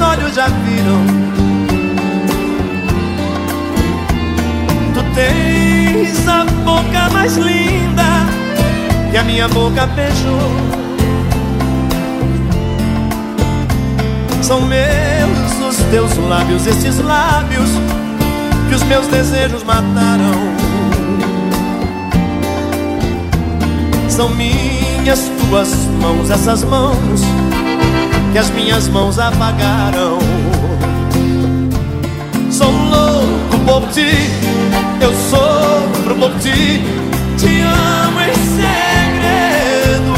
olhos já viram. Tu tens a boca mais linda que a minha boca beijou. São meus os teus lábios, esses lábios que os meus desejos mataram. São minhas tuas mãos, essas mãos que as minhas mãos apagaram. Sou louco por ti, eu sofro por ti, te amo em segredo.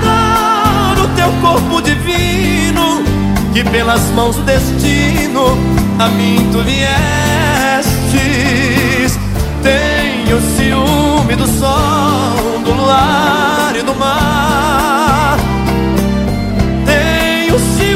Adoro teu corpo divino, que pelas mãos do destino a mim tu viestes. Tenho ciúme do sol, do luar Tenho ciúme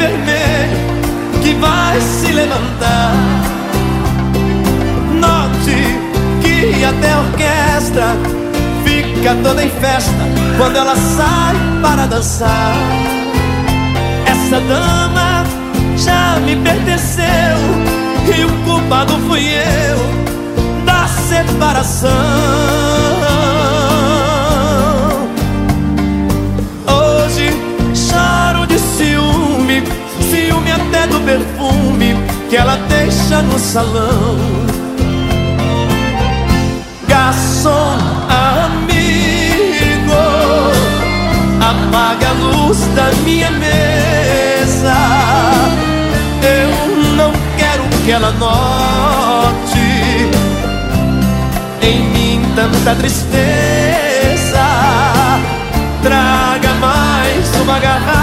vermelho Que vai se levantar. Note que até a orquestra Fica toda em festa Quando ela sai para dançar. Essa dama já me pertenceu E o culpado fui eu Da separação até do perfume que ela deixa no salão. Garçom, amigo, apaga a luz da minha mesa. Eu não quero que ela note em mim tanta tristeza. Traga mais uma garrafa.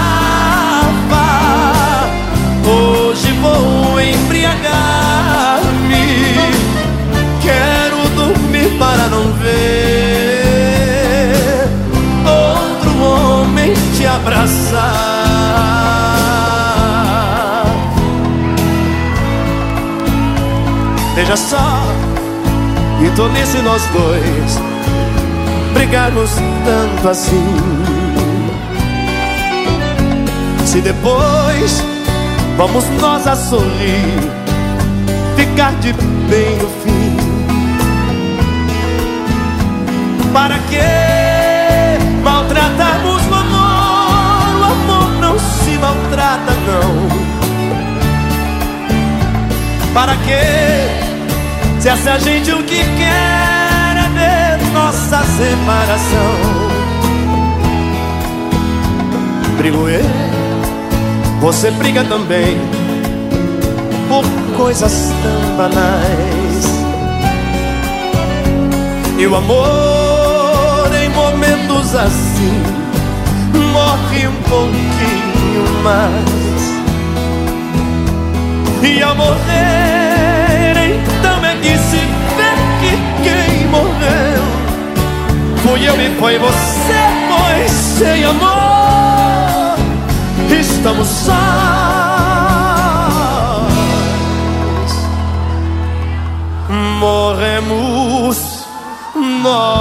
Veja só que tolice nós dois brigarmos tanto assim. Se depois vamos nós a sorrir, ficar de bem no fim. Para que maltratarmos o amor? O amor não se maltrata, não. Para que se essa gente o que quer é ver nossa separação? Brigo eu, você briga também por coisas tão banais. E o amor em momentos assim morre um pouquinho mais. E ao morrer, Fui eu e foi você, foi sem amor estamos sós. Morremos nós.